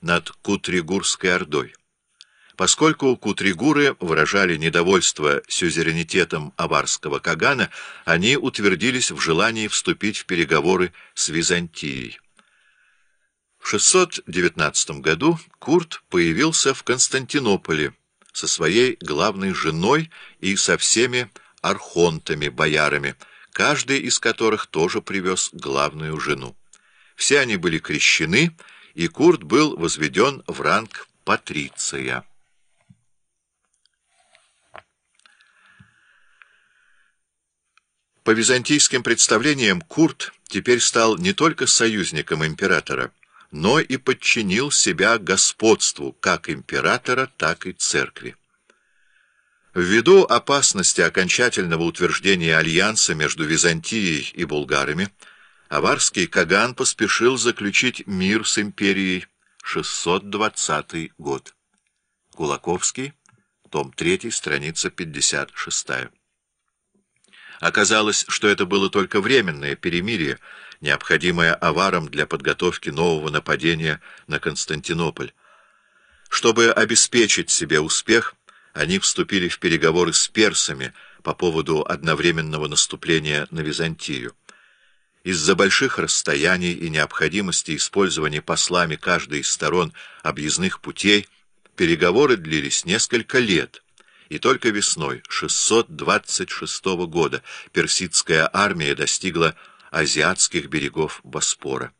над Кутригурской Ордой. Поскольку кутригуры выражали недовольство сюзеренитетом аварского Кагана, они утвердились в желании вступить в переговоры с Византией. В 619 году Курт появился в Константинополе со своей главной женой и со всеми архонтами-боярами, каждый из которых тоже привез главную жену. Все они были крещены, и Курт был возведен в ранг патриция. По византийским представлениям Курт теперь стал не только союзником императора, но и подчинил себя господству как императора, так и церкви. Ввиду опасности окончательного утверждения альянса между Византией и булгарами, аварский Каган поспешил заключить мир с империей 620 год. Кулаковский, том 3, страница 56. Оказалось, что это было только временное перемирие, необходимое аварам для подготовки нового нападения на Константинополь. Чтобы обеспечить себе успех, они вступили в переговоры с персами по поводу одновременного наступления на Византию. Из-за больших расстояний и необходимости использования послами каждой из сторон объездных путей переговоры длились несколько лет – и только весной 626 года персидская армия достигла азиатских берегов Боспора.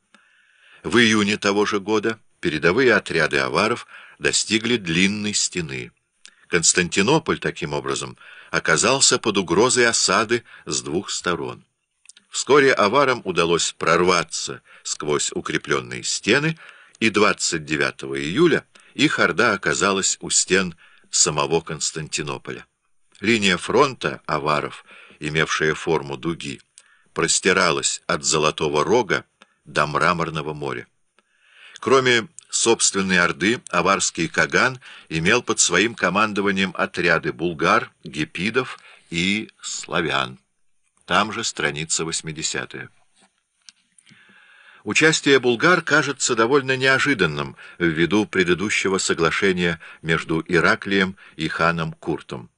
В июне того же года передовые отряды аваров достигли длинной стены. Константинополь, таким образом, оказался под угрозой осады с двух сторон. Вскоре аварам удалось прорваться сквозь укрепленные стены, и 29 июля их орда оказалась у стен самого Константинополя. Линия фронта аваров, имевшая форму дуги, простиралась от Золотого Рога до Мраморного моря. Кроме собственной Орды, аварский Каган имел под своим командованием отряды булгар, гепидов и славян. Там же страница 80 -я. Участие булгар кажется довольно неожиданным ввиду предыдущего соглашения между Ираклием и ханом Куртом.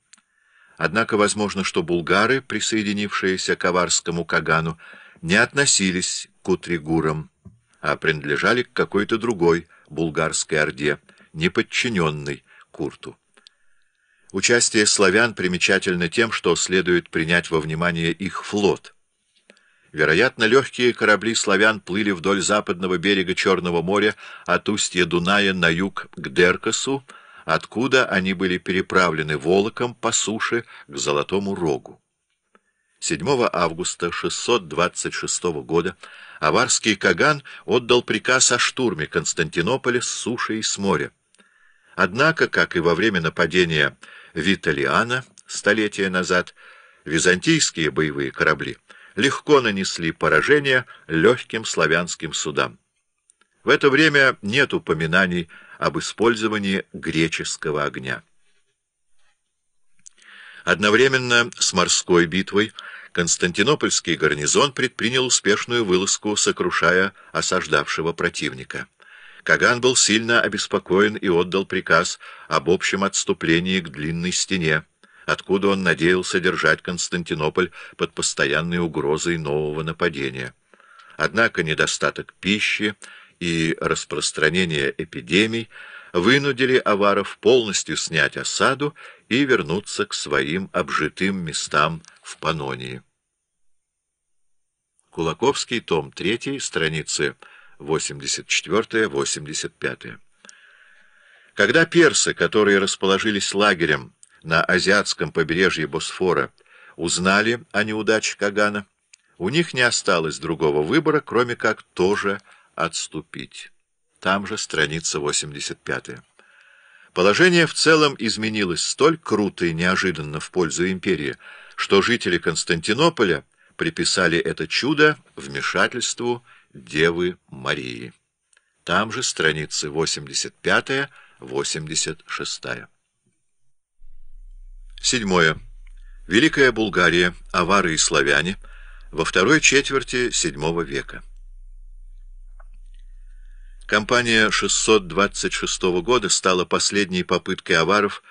Однако возможно, что булгары, присоединившиеся к аварскому Кагану, не относились к утригурам, а принадлежали к какой-то другой булгарской орде, не подчиненной Курту. Участие славян примечательно тем, что следует принять во внимание их флот — Вероятно, легкие корабли славян плыли вдоль западного берега Черного моря от устья Дуная на юг к Деркасу, откуда они были переправлены волоком по суше к Золотому Рогу. 7 августа 626 года аварский Каган отдал приказ о штурме Константинополя с суши и с моря. Однако, как и во время нападения Виталиана столетия назад, византийские боевые корабли легко нанесли поражение легким славянским судам. В это время нет упоминаний об использовании греческого огня. Одновременно с морской битвой Константинопольский гарнизон предпринял успешную вылазку, сокрушая осаждавшего противника. Каган был сильно обеспокоен и отдал приказ об общем отступлении к длинной стене, откуда он надеялся держать Константинополь под постоянной угрозой нового нападения. Однако недостаток пищи и распространение эпидемий вынудили аваров полностью снять осаду и вернуться к своим обжитым местам в Панонии. Кулаковский, том 3, страницы 84-85. Когда персы, которые расположились лагерем, на азиатском побережье Босфора узнали о неудаче Кагана, у них не осталось другого выбора, кроме как тоже отступить. Там же страница 85. Положение в целом изменилось столь круто и неожиданно в пользу империи, что жители Константинополя приписали это чудо вмешательству Девы Марии. Там же страницы 85-86. Седьмое. Великая Булгария, авары и славяне во второй четверти VII века. Кампания 626 года стала последней попыткой аваров